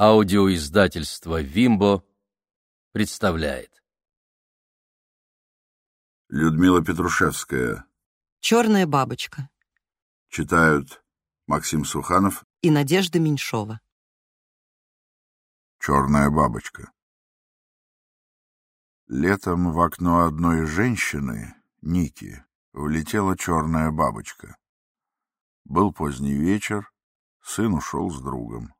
Аудиоиздательство «Вимбо» представляет. Людмила Петрушевская. «Черная бабочка» Читают Максим Суханов. и Надежда Меньшова. Черная бабочка. Летом в окно одной женщины, Ники, влетела черная бабочка. Был поздний вечер, сын ушел с другом.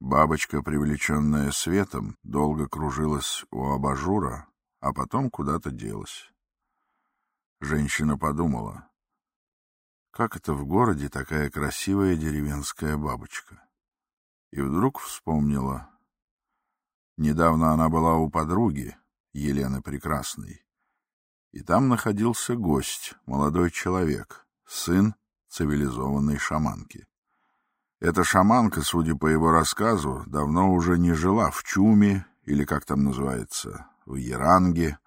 Бабочка, привлеченная светом, долго кружилась у абажура, а потом куда-то делась. Женщина подумала, как это в городе такая красивая деревенская бабочка. И вдруг вспомнила. Недавно она была у подруги, Елены Прекрасной, и там находился гость, молодой человек, сын цивилизованной шаманки. Эта шаманка, судя по его рассказу, давно уже не жила в Чуме, или как там называется, в Яранге.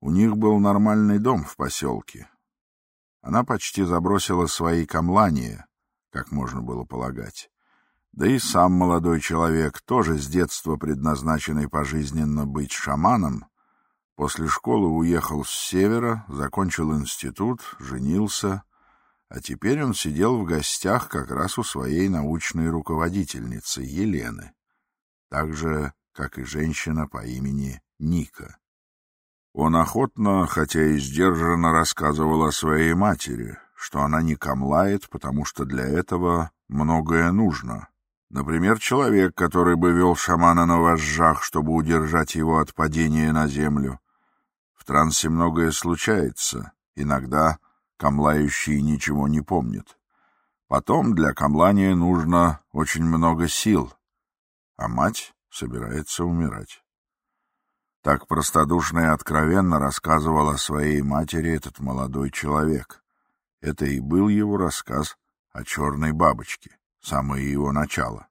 У них был нормальный дом в поселке. Она почти забросила свои камлания, как можно было полагать. Да и сам молодой человек, тоже с детства предназначенный пожизненно быть шаманом, после школы уехал с севера, закончил институт, женился — а теперь он сидел в гостях как раз у своей научной руководительницы Елены, так же, как и женщина по имени Ника. Он охотно, хотя и сдержанно рассказывал о своей матери, что она не камлает, потому что для этого многое нужно. Например, человек, который бы вел шамана на вожжах, чтобы удержать его от падения на землю. В трансе многое случается, иногда камлающий ничего не помнит. Потом для камлания нужно очень много сил, а мать собирается умирать. Так простодушно и откровенно рассказывал о своей матери этот молодой человек. Это и был его рассказ о черной бабочке, самое его начало.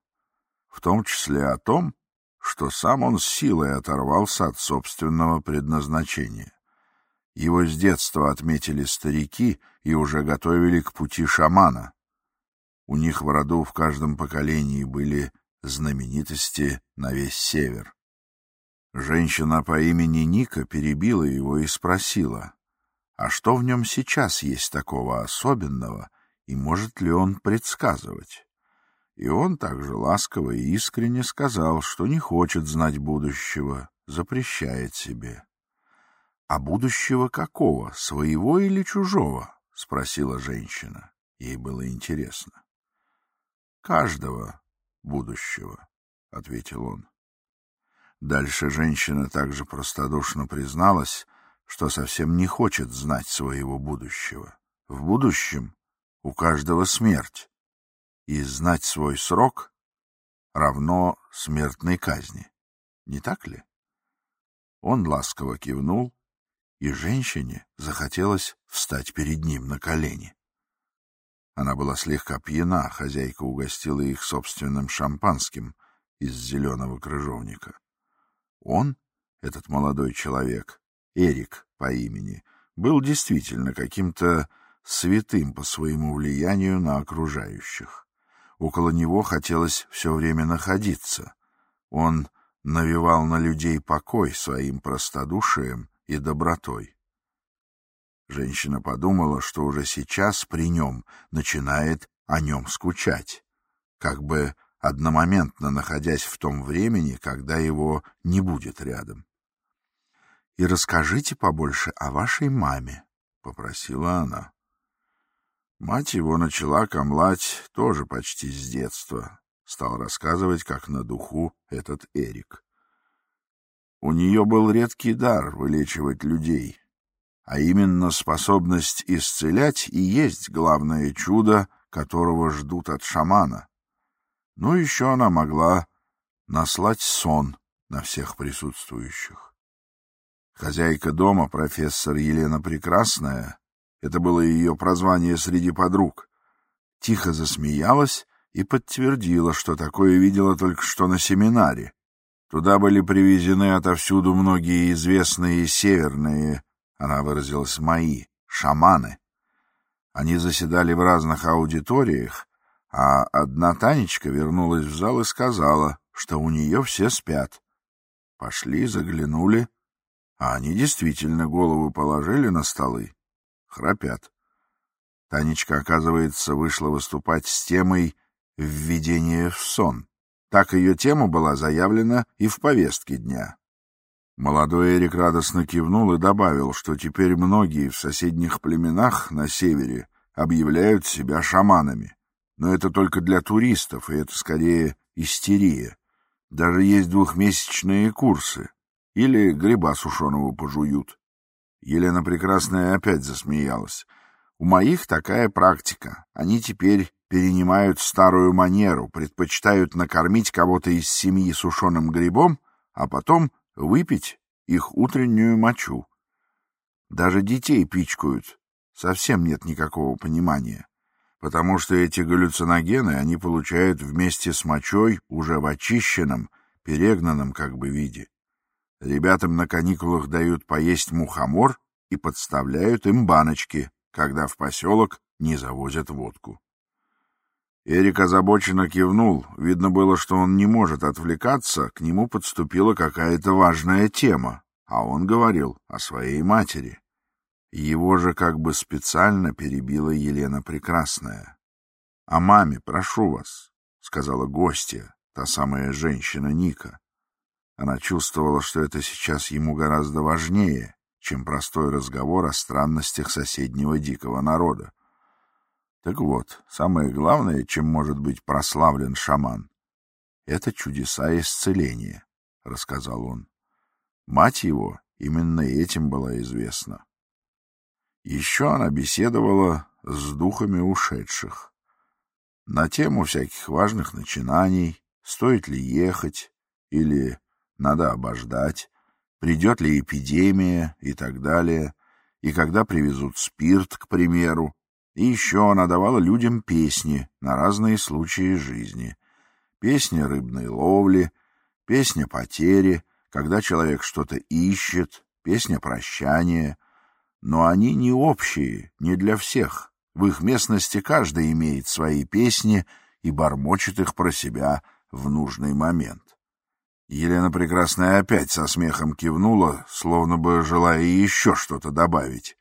В том числе о том, что сам он с силой оторвался от собственного предназначения. Его с детства отметили старики и уже готовили к пути шамана. У них в роду в каждом поколении были знаменитости на весь север. Женщина по имени Ника перебила его и спросила, а что в нем сейчас есть такого особенного, и может ли он предсказывать? И он также ласково и искренне сказал, что не хочет знать будущего, запрещает себе. А будущего какого, своего или чужого? спросила женщина. Ей было интересно. Каждого будущего, ответил он. Дальше женщина также простодушно призналась, что совсем не хочет знать своего будущего. В будущем у каждого смерть, и знать свой срок равно смертной казни. Не так ли? Он ласково кивнул и женщине захотелось встать перед ним на колени. Она была слегка пьяна, хозяйка угостила их собственным шампанским из зеленого крыжовника. Он, этот молодой человек, Эрик по имени, был действительно каким-то святым по своему влиянию на окружающих. Около него хотелось все время находиться. Он навевал на людей покой своим простодушием и добротой. Женщина подумала, что уже сейчас при нем начинает о нем скучать, как бы одномоментно находясь в том времени, когда его не будет рядом. — И расскажите побольше о вашей маме, — попросила она. Мать его начала камлать тоже почти с детства, стал рассказывать, как на духу этот Эрик. У нее был редкий дар вылечивать людей, а именно способность исцелять и есть главное чудо, которого ждут от шамана. Ну, еще она могла наслать сон на всех присутствующих. Хозяйка дома, профессор Елена Прекрасная, это было ее прозвание среди подруг, тихо засмеялась и подтвердила, что такое видела только что на семинаре, Туда были привезены отовсюду многие известные северные, она выразилась, мои, шаманы. Они заседали в разных аудиториях, а одна Танечка вернулась в зал и сказала, что у нее все спят. Пошли, заглянули, а они действительно голову положили на столы, храпят. Танечка, оказывается, вышла выступать с темой «Введение в сон». Так ее тема была заявлена и в повестке дня. Молодой Эрик радостно кивнул и добавил, что теперь многие в соседних племенах на севере объявляют себя шаманами. Но это только для туристов, и это скорее истерия. Даже есть двухмесячные курсы. Или гриба сушеного пожуют. Елена Прекрасная опять засмеялась. У моих такая практика. Они теперь перенимают старую манеру, предпочитают накормить кого-то из семьи сушеным грибом, а потом выпить их утреннюю мочу. Даже детей пичкают. Совсем нет никакого понимания. Потому что эти галлюциногены они получают вместе с мочой уже в очищенном, перегнанном как бы виде. Ребятам на каникулах дают поесть мухомор и подставляют им баночки, когда в поселок не завозят водку. Эрик озабоченно кивнул. Видно было, что он не может отвлекаться, к нему подступила какая-то важная тема, а он говорил о своей матери. Его же как бы специально перебила Елена Прекрасная. — О маме, прошу вас, — сказала гостья, та самая женщина Ника. Она чувствовала, что это сейчас ему гораздо важнее, чем простой разговор о странностях соседнего дикого народа. Так вот, самое главное, чем может быть прославлен шаман, это чудеса исцеления, — рассказал он. Мать его именно этим была известна. Еще она беседовала с духами ушедших. На тему всяких важных начинаний, стоит ли ехать или надо обождать, придет ли эпидемия и так далее, и когда привезут спирт, к примеру, и еще она давала людям песни на разные случаи жизни. Песня рыбной ловли, песня потери, когда человек что-то ищет, песня прощания. Но они не общие, не для всех. В их местности каждый имеет свои песни и бормочет их про себя в нужный момент. Елена Прекрасная опять со смехом кивнула, словно бы желая еще что-то добавить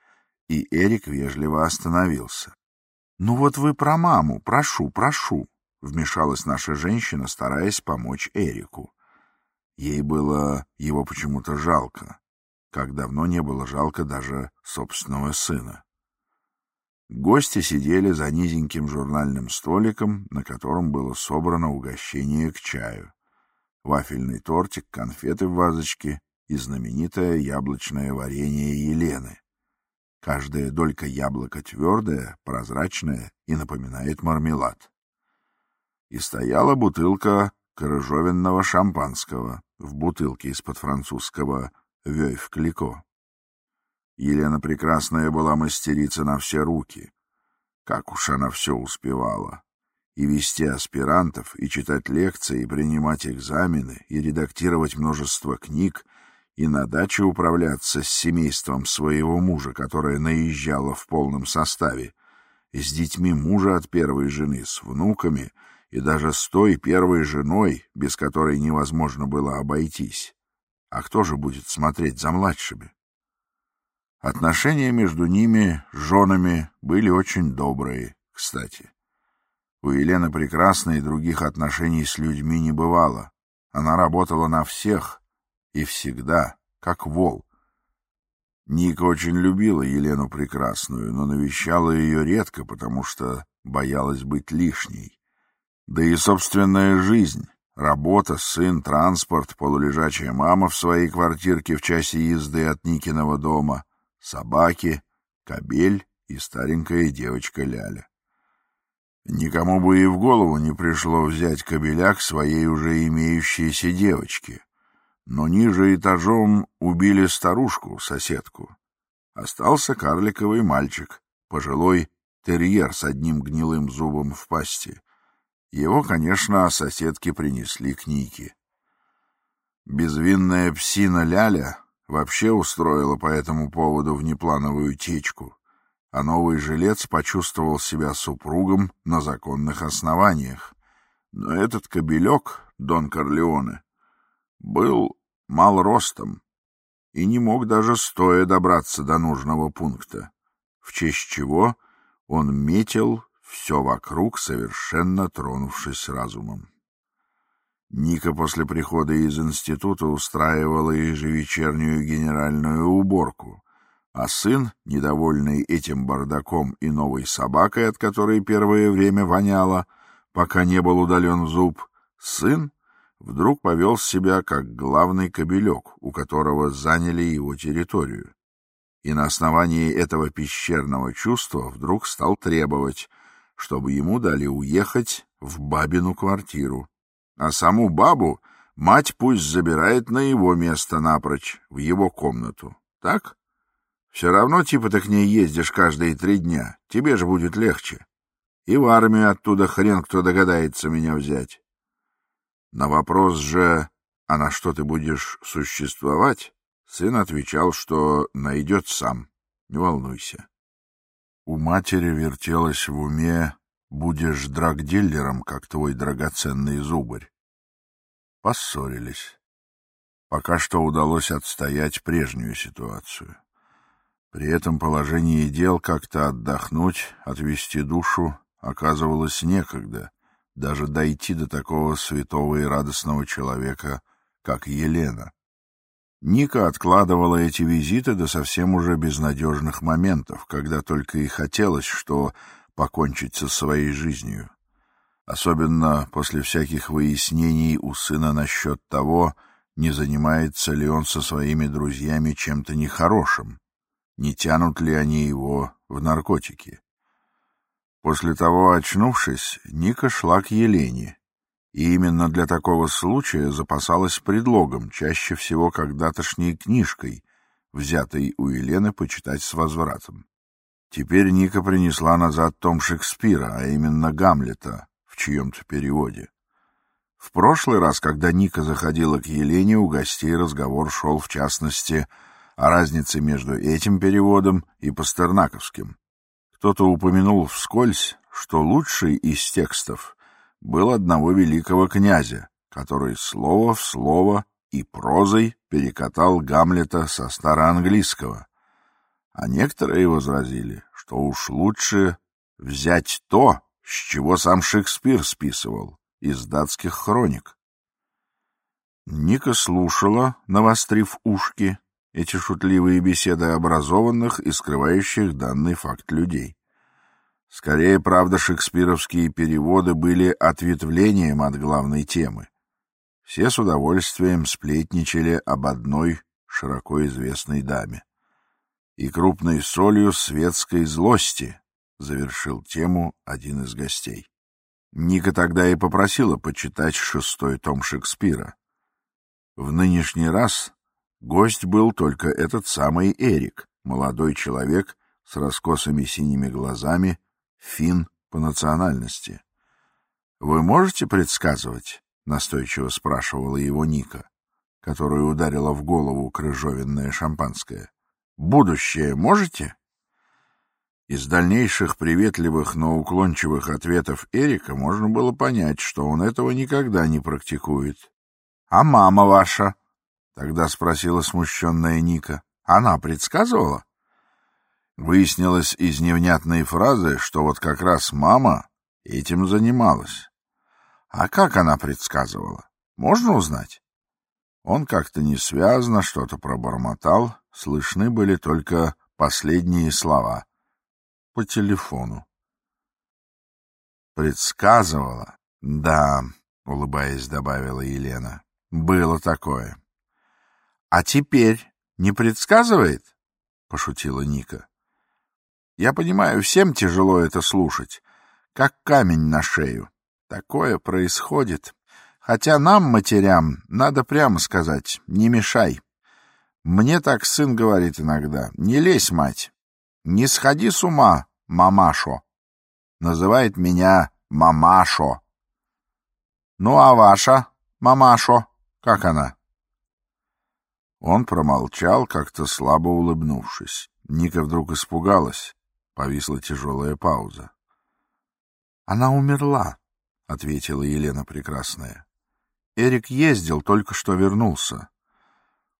и Эрик вежливо остановился. — Ну вот вы про маму, прошу, прошу, — вмешалась наша женщина, стараясь помочь Эрику. Ей было его почему-то жалко, как давно не было жалко даже собственного сына. Гости сидели за низеньким журнальным столиком, на котором было собрано угощение к чаю. Вафельный тортик, конфеты в вазочке и знаменитое яблочное варенье Елены. Каждая долька яблока твердая, прозрачная и напоминает мармелад. И стояла бутылка крыжовенного шампанского в бутылке из-под французского «Вёйв-Клико». Елена Прекрасная была мастерица на все руки. Как уж она все успевала. И вести аспирантов, и читать лекции, и принимать экзамены, и редактировать множество книг, и на даче управляться с семейством своего мужа, которое наезжало в полном составе, и с детьми мужа от первой жены, с внуками и даже с той первой женой, без которой невозможно было обойтись. А кто же будет смотреть за младшими? Отношения между ними, женами, были очень добрые, кстати. У Елены прекрасной других отношений с людьми не бывало. Она работала на всех — и всегда, как вол. Ника очень любила Елену Прекрасную, но навещала ее редко, потому что боялась быть лишней. Да и собственная жизнь, работа, сын, транспорт, полулежачая мама в своей квартирке в часе езды от Никиного дома, собаки, кобель и старенькая девочка Ляля. Никому бы и в голову не пришло взять кобеля к своей уже имеющейся девочке но ниже этажом убили старушку, соседку. Остался карликовый мальчик, пожилой терьер с одним гнилым зубом в пасти. Его, конечно, соседки принесли к Нике. Безвинная псина Ляля вообще устроила по этому поводу внеплановую течку, а новый жилец почувствовал себя супругом на законных основаниях. Но этот кобелек, Дон Корлеоне, был мал ростом и не мог даже стоя добраться до нужного пункта, в честь чего он метил все вокруг, совершенно тронувшись разумом. Ника после прихода из института устраивала ежевечернюю генеральную уборку, а сын, недовольный этим бардаком и новой собакой, от которой первое время воняло, пока не был удален зуб, сын вдруг повел себя как главный кобелек, у которого заняли его территорию. И на основании этого пещерного чувства вдруг стал требовать, чтобы ему дали уехать в бабину квартиру. А саму бабу мать пусть забирает на его место напрочь, в его комнату. Так? Все равно типа ты к ней ездишь каждые три дня. Тебе же будет легче. И в армию оттуда хрен кто догадается меня взять. На вопрос же, а на что ты будешь существовать, сын отвечал, что найдет сам. Не волнуйся. У матери вертелось в уме «Будешь драгдиллером, как твой драгоценный зубарь». Поссорились. Пока что удалось отстоять прежнюю ситуацию. При этом положении дел как-то отдохнуть, отвести душу оказывалось некогда, даже дойти до такого святого и радостного человека, как Елена. Ника откладывала эти визиты до совсем уже безнадежных моментов, когда только и хотелось, что покончить со своей жизнью. Особенно после всяких выяснений у сына насчет того, не занимается ли он со своими друзьями чем-то нехорошим, не тянут ли они его в наркотики. После того, очнувшись, Ника шла к Елене, и именно для такого случая запасалась предлогом, чаще всего когда-тошней книжкой, взятой у Елены почитать с возвратом. Теперь Ника принесла назад том Шекспира, а именно Гамлета, в чьем-то переводе. В прошлый раз, когда Ника заходила к Елене, у гостей разговор шел, в частности, о разнице между этим переводом и пастернаковским. Кто-то упомянул вскользь, что лучший из текстов был одного великого князя, который слово в слово и прозой перекатал Гамлета со староанглийского. А некоторые возразили, что уж лучше взять то, с чего сам Шекспир списывал, из датских хроник. Ника слушала, навострив ушки, эти шутливые беседы образованных и скрывающих данный факт людей. Скорее, правда, шекспировские переводы были ответвлением от главной темы. Все с удовольствием сплетничали об одной широко известной даме. И крупной солью светской злости завершил тему один из гостей. Ника тогда и попросила почитать шестой том Шекспира. В нынешний раз Гость был только этот самый Эрик, молодой человек с раскосыми синими глазами, фин по национальности. «Вы можете предсказывать?» — настойчиво спрашивала его Ника, которую ударила в голову крыжовенное шампанское. «Будущее можете?» Из дальнейших приветливых, но уклончивых ответов Эрика можно было понять, что он этого никогда не практикует. «А мама ваша?» Тогда спросила смущенная Ника. Она предсказывала? Выяснилось из невнятной фразы, что вот как раз мама этим занималась. А как она предсказывала? Можно узнать? Он как-то несвязно что-то пробормотал, слышны были только последние слова. По телефону. Предсказывала? Да, улыбаясь, добавила Елена. Было такое. А теперь не предсказывает? пошутила Ника. Я понимаю, всем тяжело это слушать, как камень на шею. Такое происходит. Хотя нам, матерям, надо прямо сказать, не мешай. Мне так сын говорит иногда, не лезь, мать. Не сходи с ума, мамашо. Называет меня мамашо. Ну а ваша мамашо, как она? Он промолчал, как-то слабо улыбнувшись. Ника вдруг испугалась. Повисла тяжелая пауза. — Она умерла, — ответила Елена Прекрасная. «Эрик ездил, только что вернулся».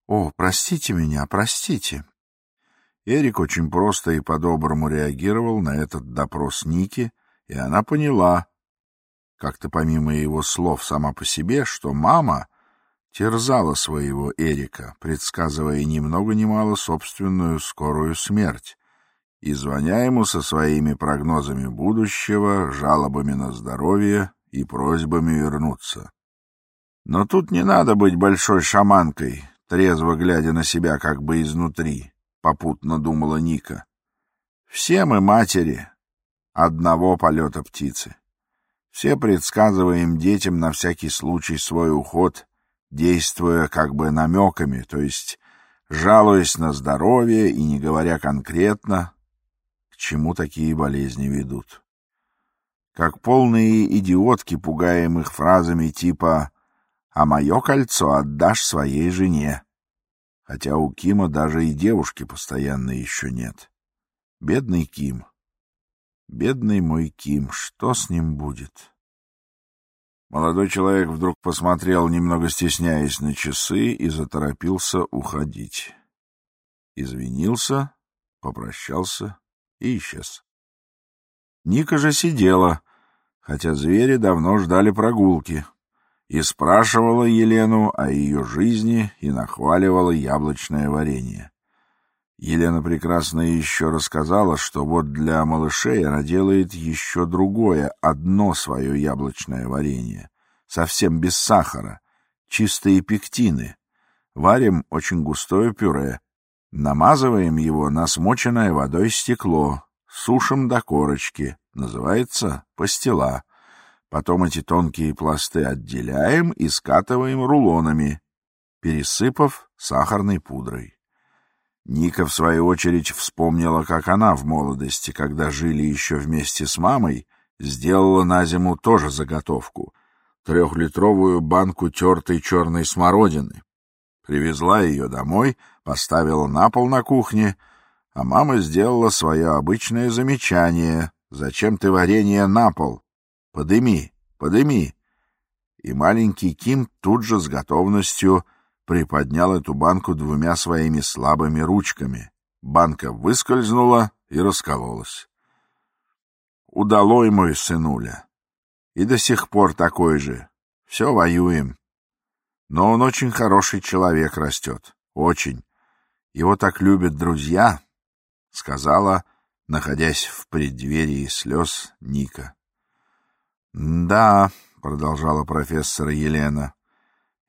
«О, простите меня, простите». Эрик очень просто и по-доброму реагировал на этот допрос Ники, и она поняла, как-то помимо его слов сама по себе, что мама терзала своего Эрика, предсказывая ни много ни мало собственную скорую смерть, и звоня ему со своими прогнозами будущего, жалобами на здоровье и просьбами вернуться. Но тут не надо быть большой шаманкой, трезво глядя на себя как бы изнутри, попутно думала Ника. Все мы матери одного полета птицы. Все предсказываем детям на всякий случай свой уход, действуя как бы намеками, то есть жалуясь на здоровье и не говоря конкретно, к чему такие болезни ведут. Как полные идиотки, пугаем их фразами типа «А мое кольцо отдашь своей жене», хотя у Кима даже и девушки постоянно еще нет. Бедный Ким. Бедный мой Ким, что с ним будет? Молодой человек вдруг посмотрел, немного стесняясь на часы, и заторопился уходить. Извинился, попрощался и исчез. Ника же сидела, хотя звери давно ждали прогулки, и спрашивала Елену о ее жизни и нахваливала яблочное варенье. Елена прекрасно еще рассказала, что вот для малышей она делает еще другое, одно свое яблочное варенье, совсем без сахара, чистые пектины. Варим очень густое пюре, намазываем его на смоченное водой стекло, сушим до корочки, называется пастила. Потом эти тонкие пласты отделяем и скатываем рулонами, пересыпав сахарной пудрой. Ника, в свою очередь, вспомнила, как она в молодости, когда жили еще вместе с мамой, сделала на зиму тоже заготовку — трехлитровую банку тертой черной смородины. Привезла ее домой, поставила на пол на кухне, а мама сделала свое обычное замечание «Зачем ты варенье на пол? Подыми, подыми!» И маленький Ким тут же с готовностью приподнял эту банку двумя своими слабыми ручками. Банка выскользнула и раскололась. Удалой мой сынуля. И до сих пор такой же. Все воюем. Но он очень хороший человек растет. Очень. Его так любят друзья, — сказала, находясь в преддверии слез Ника. — Да, — продолжала профессор Елена,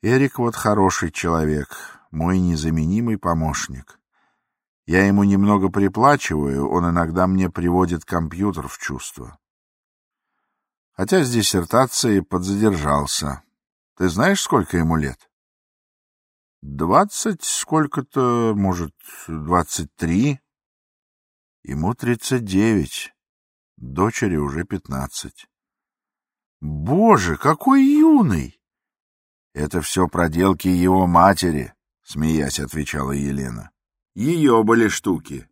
Эрик вот хороший человек, мой незаменимый помощник. Я ему немного приплачиваю, он иногда мне приводит компьютер в чувство. Хотя с диссертацией подзадержался. Ты знаешь, сколько ему лет? Двадцать сколько-то, может, двадцать три. Ему тридцать девять. Дочери уже пятнадцать. Боже, какой юный! Это все проделки его матери, смеясь, отвечала Елена. Ее были штуки.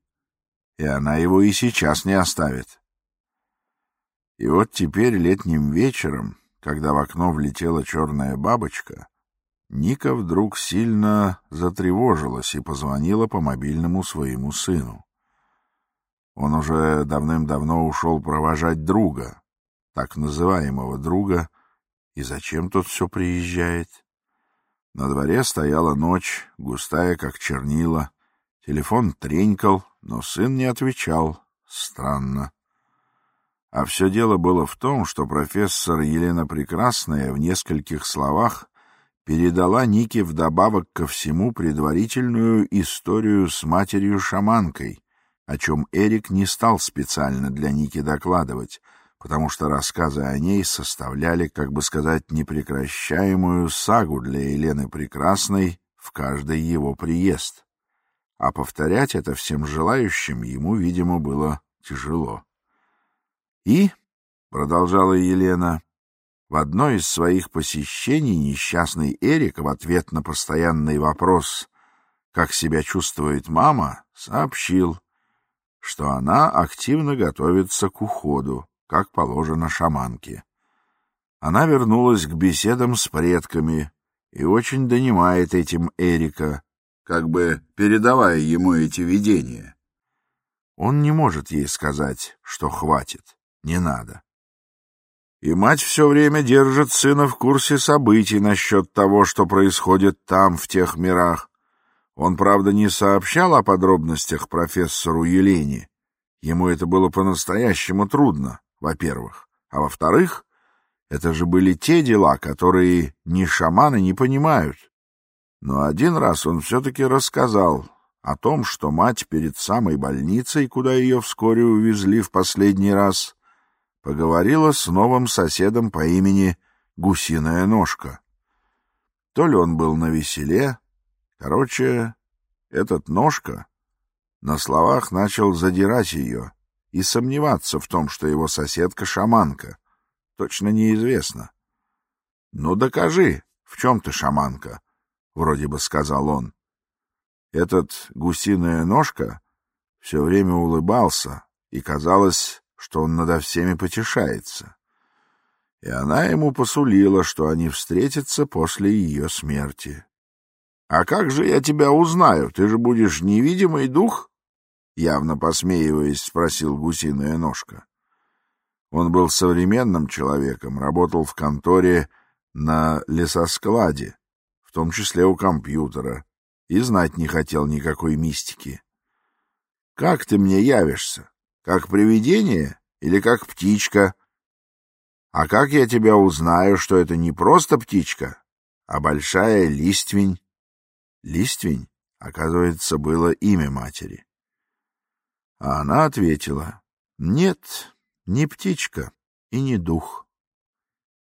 И она его и сейчас не оставит. И вот теперь летним вечером, когда в окно влетела черная бабочка, Ника вдруг сильно затревожилась и позвонила по мобильному своему сыну. Он уже давным-давно ушел провожать друга, так называемого друга, и зачем тут все приезжает? На дворе стояла ночь, густая, как чернила. Телефон тренькал, но сын не отвечал. Странно. А все дело было в том, что профессор Елена Прекрасная в нескольких словах передала Нике вдобавок ко всему предварительную историю с матерью-шаманкой, о чем Эрик не стал специально для Ники докладывать, потому что рассказы о ней составляли, как бы сказать, непрекращаемую сагу для Елены Прекрасной в каждый его приезд. А повторять это всем желающим ему, видимо, было тяжело. И, — продолжала Елена, — в одно из своих посещений несчастный Эрик в ответ на постоянный вопрос «Как себя чувствует мама?» сообщил, что она активно готовится к уходу как положено шаманке. Она вернулась к беседам с предками и очень донимает этим Эрика, как бы передавая ему эти видения. Он не может ей сказать, что хватит, не надо. И мать все время держит сына в курсе событий насчет того, что происходит там, в тех мирах. Он, правда, не сообщал о подробностях профессору Елене. Ему это было по-настоящему трудно, во-первых. А во-вторых, это же были те дела, которые ни шаманы не понимают. Но один раз он все-таки рассказал о том, что мать перед самой больницей, куда ее вскоре увезли в последний раз, поговорила с новым соседом по имени Гусиная Ножка. То ли он был на веселе, короче, этот Ножка на словах начал задирать ее и сомневаться в том, что его соседка шаманка. Точно неизвестно. — Ну, докажи, в чем ты шаманка, — вроде бы сказал он. Этот гусиная ножка все время улыбался, и казалось, что он надо всеми потешается. И она ему посулила, что они встретятся после ее смерти. — А как же я тебя узнаю? Ты же будешь невидимый дух? — явно посмеиваясь, спросил гусиная ножка. Он был современным человеком, работал в конторе на лесоскладе, в том числе у компьютера, и знать не хотел никакой мистики. — Как ты мне явишься? Как привидение или как птичка? А как я тебя узнаю, что это не просто птичка, а большая листвень? Листвень, оказывается, было имя матери. А она ответила, нет, не птичка и не дух,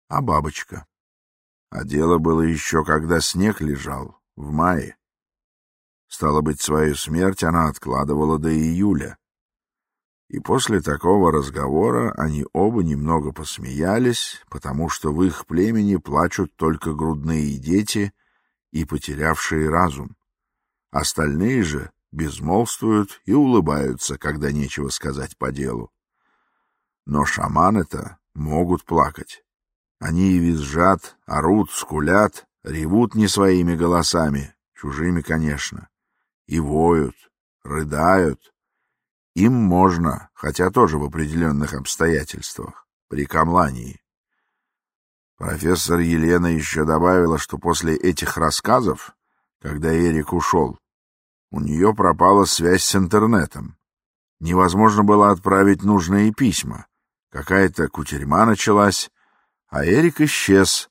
а бабочка. А дело было еще, когда снег лежал, в мае. Стало быть, свою смерть она откладывала до июля. И после такого разговора они оба немного посмеялись, потому что в их племени плачут только грудные дети и потерявшие разум. Остальные же безмолвствуют и улыбаются, когда нечего сказать по делу. Но шаманы-то могут плакать. Они и визжат, орут, скулят, ревут не своими голосами, чужими, конечно, и воют, рыдают. Им можно, хотя тоже в определенных обстоятельствах, при камлании. Профессор Елена еще добавила, что после этих рассказов, когда Эрик ушел, у нее пропала связь с интернетом. Невозможно было отправить нужные письма. Какая-то кутерьма началась, а Эрик исчез.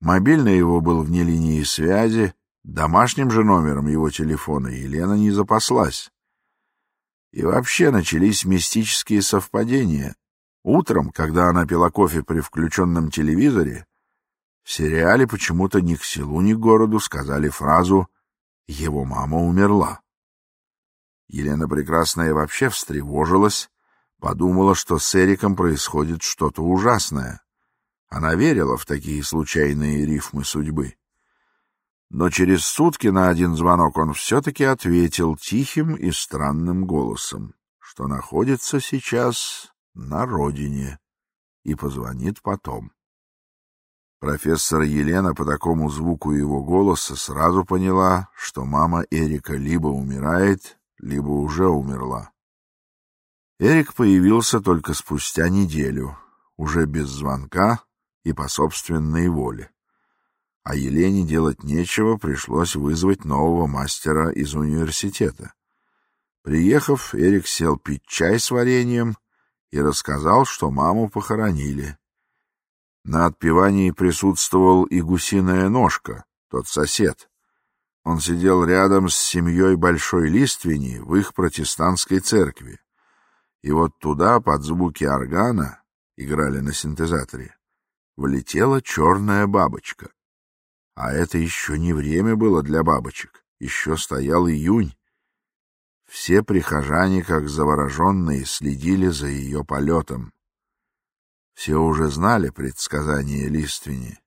Мобильный его был вне линии связи, домашним же номером его телефона Елена не запаслась. И вообще начались мистические совпадения. Утром, когда она пила кофе при включенном телевизоре, в сериале почему-то ни к селу, ни к городу сказали фразу его мама умерла. Елена Прекрасная вообще встревожилась, подумала, что с Эриком происходит что-то ужасное. Она верила в такие случайные рифмы судьбы. Но через сутки на один звонок он все-таки ответил тихим и странным голосом, что находится сейчас на родине и позвонит потом. Профессор Елена по такому звуку его голоса сразу поняла, что мама Эрика либо умирает, либо уже умерла. Эрик появился только спустя неделю, уже без звонка и по собственной воле. А Елене делать нечего, пришлось вызвать нового мастера из университета. Приехав, Эрик сел пить чай с вареньем и рассказал, что маму похоронили. На отпевании присутствовал и гусиная ножка, тот сосед. Он сидел рядом с семьей Большой Лиственни в их протестантской церкви. И вот туда, под звуки органа, играли на синтезаторе, влетела черная бабочка. А это еще не время было для бабочек, еще стоял июнь. Все прихожане, как завороженные, следили за ее полетом. Все уже знали предсказание лиственни.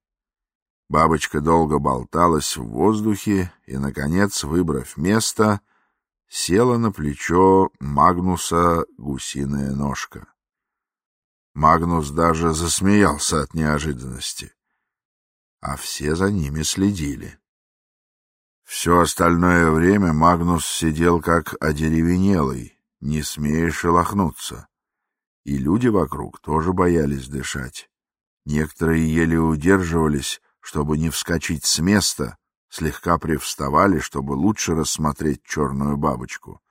Бабочка долго болталась в воздухе и, наконец, выбрав место, села на плечо Магнуса гусиная ножка. Магнус даже засмеялся от неожиданности. А все за ними следили. Все остальное время Магнус сидел как одеревенелый, не смея шелохнуться. И люди вокруг тоже боялись дышать. Некоторые еле удерживались, чтобы не вскочить с места, слегка привставали, чтобы лучше рассмотреть черную бабочку.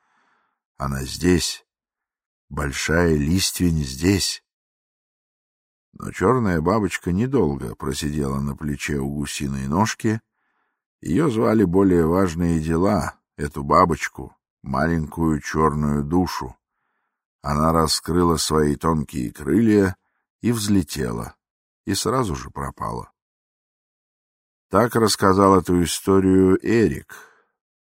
Она здесь, большая листвень здесь. Но черная бабочка недолго просидела на плече у гусиной ножки. Ее звали более важные дела, эту бабочку, маленькую черную душу. Она раскрыла свои тонкие крылья и взлетела, и сразу же пропала. Так рассказал эту историю Эрик,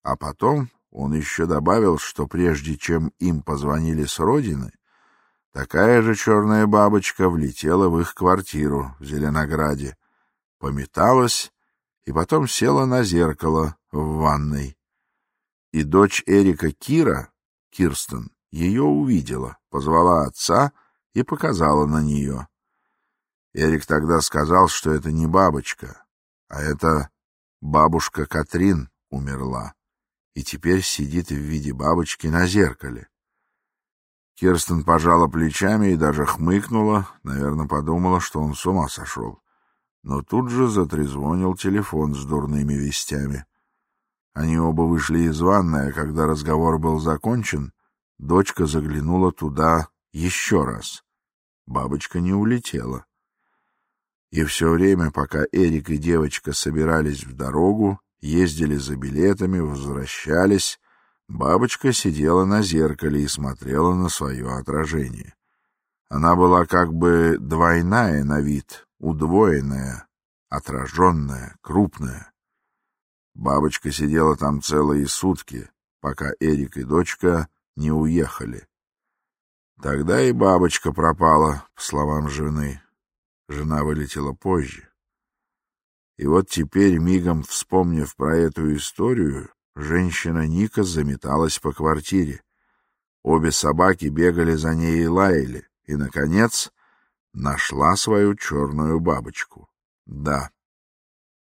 а потом он еще добавил, что прежде чем им позвонили с родины, такая же черная бабочка влетела в их квартиру в Зеленограде, пометалась и потом села на зеркало в ванной. И дочь Эрика Кира, Кирстен, ее увидела, позвала отца и показала на нее. Эрик тогда сказал, что это не бабочка, а это бабушка Катрин умерла и теперь сидит в виде бабочки на зеркале. Кирстен пожала плечами и даже хмыкнула, наверное, подумала, что он с ума сошел. Но тут же затрезвонил телефон с дурными вестями. Они оба вышли из ванной, а когда разговор был закончен, дочка заглянула туда еще раз. Бабочка не улетела. И все время, пока Эрик и девочка собирались в дорогу, ездили за билетами, возвращались, бабочка сидела на зеркале и смотрела на свое отражение. Она была как бы двойная на вид, удвоенная, отраженная, крупная. Бабочка сидела там целые сутки, пока Эрик и дочка не уехали. Тогда и бабочка пропала, по словам жены. Жена вылетела позже. И вот теперь, мигом вспомнив про эту историю, женщина Ника заметалась по квартире. Обе собаки бегали за ней и лаяли, и, наконец, нашла свою черную бабочку. Да,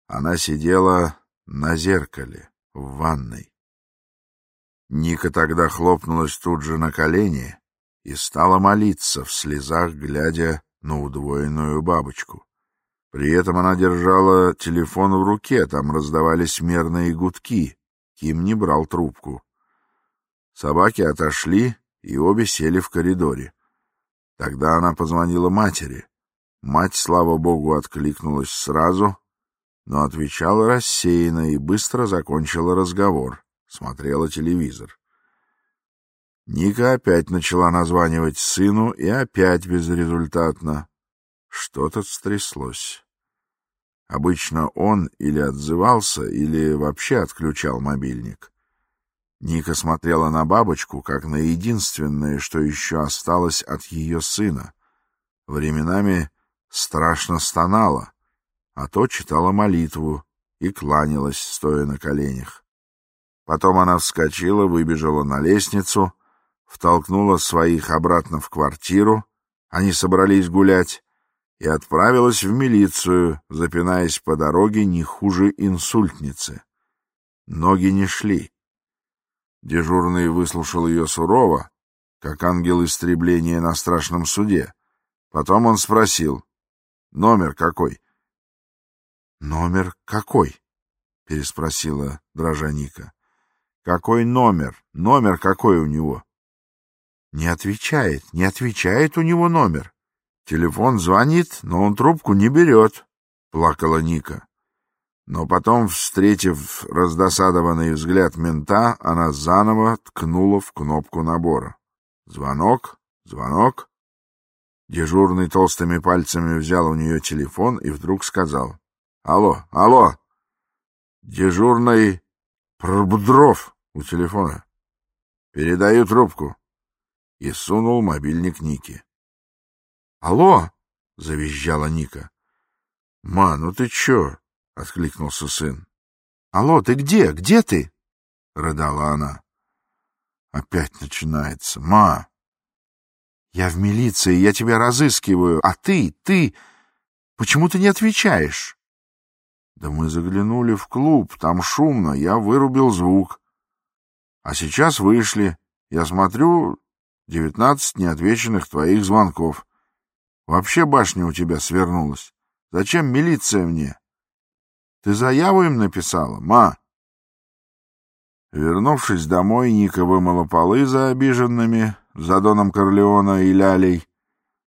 она сидела на зеркале в ванной. Ника тогда хлопнулась тут же на колени и стала молиться в слезах, глядя на удвоенную бабочку. При этом она держала телефон в руке, там раздавались мерные гудки. Ким не брал трубку. Собаки отошли, и обе сели в коридоре. Тогда она позвонила матери. Мать, слава богу, откликнулась сразу, но отвечала рассеянно и быстро закончила разговор, смотрела телевизор. Ника опять начала названивать сыну, и опять безрезультатно. Что-то стряслось. Обычно он или отзывался, или вообще отключал мобильник. Ника смотрела на бабочку, как на единственное, что еще осталось от ее сына. Временами страшно стонала, а то читала молитву и кланялась, стоя на коленях. Потом она вскочила, выбежала на лестницу, втолкнула своих обратно в квартиру, они собрались гулять, и отправилась в милицию, запинаясь по дороге не хуже инсультницы. Ноги не шли. Дежурный выслушал ее сурово, как ангел истребления на страшном суде. Потом он спросил, «Номер какой?» «Номер какой?» — переспросила дрожа Ника. «Какой номер? Номер какой у него?» Не отвечает, не отвечает у него номер. Телефон звонит, но он трубку не берет, — плакала Ника. Но потом, встретив раздосадованный взгляд мента, она заново ткнула в кнопку набора. Звонок, звонок. Дежурный толстыми пальцами взял у нее телефон и вдруг сказал. — Алло, алло! Дежурный Пробудров у телефона. Передаю трубку и сунул мобильник Ники. «Алло!» — завизжала Ника. «Ма, ну ты чё?» — откликнулся сын. «Алло, ты где? Где ты?» — рыдала она. «Опять начинается. Ма!» Я в милиции, я тебя разыскиваю, а ты, ты... Почему ты не отвечаешь? Да мы заглянули в клуб, там шумно, я вырубил звук. А сейчас вышли. Я смотрю, девятнадцать неотвеченных твоих звонков. Вообще башня у тебя свернулась. Зачем милиция мне? Ты заяву им написала, ма? Вернувшись домой, Ника вымыла полы за обиженными, за Доном Корлеона и Лялей,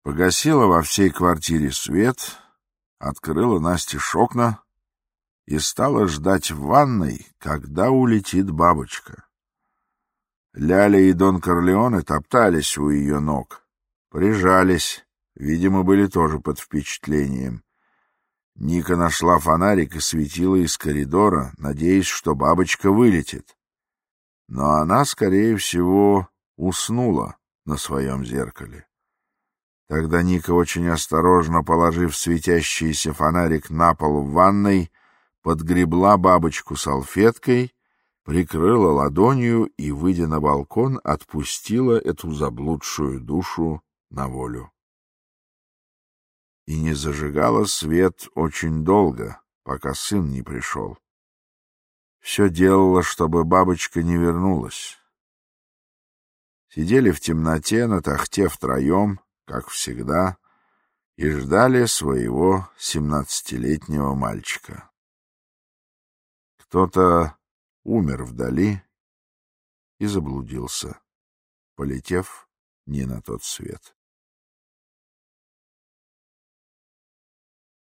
погасила во всей квартире свет, открыла Насте окна и стала ждать в ванной, когда улетит бабочка. Ляля и Дон Корлеоне топтались у ее ног, прижались, видимо, были тоже под впечатлением. Ника нашла фонарик и светила из коридора, надеясь, что бабочка вылетит. Но она, скорее всего, уснула на своем зеркале. Тогда Ника, очень осторожно положив светящийся фонарик на пол в ванной, подгребла бабочку салфеткой, прикрыла ладонью и, выйдя на балкон, отпустила эту заблудшую душу на волю. И не зажигала свет очень долго, пока сын не пришел. Все делала, чтобы бабочка не вернулась. Сидели в темноте на тахте втроем, как всегда, и ждали своего семнадцатилетнего мальчика. Кто-то умер вдали и заблудился, полетев не на тот свет.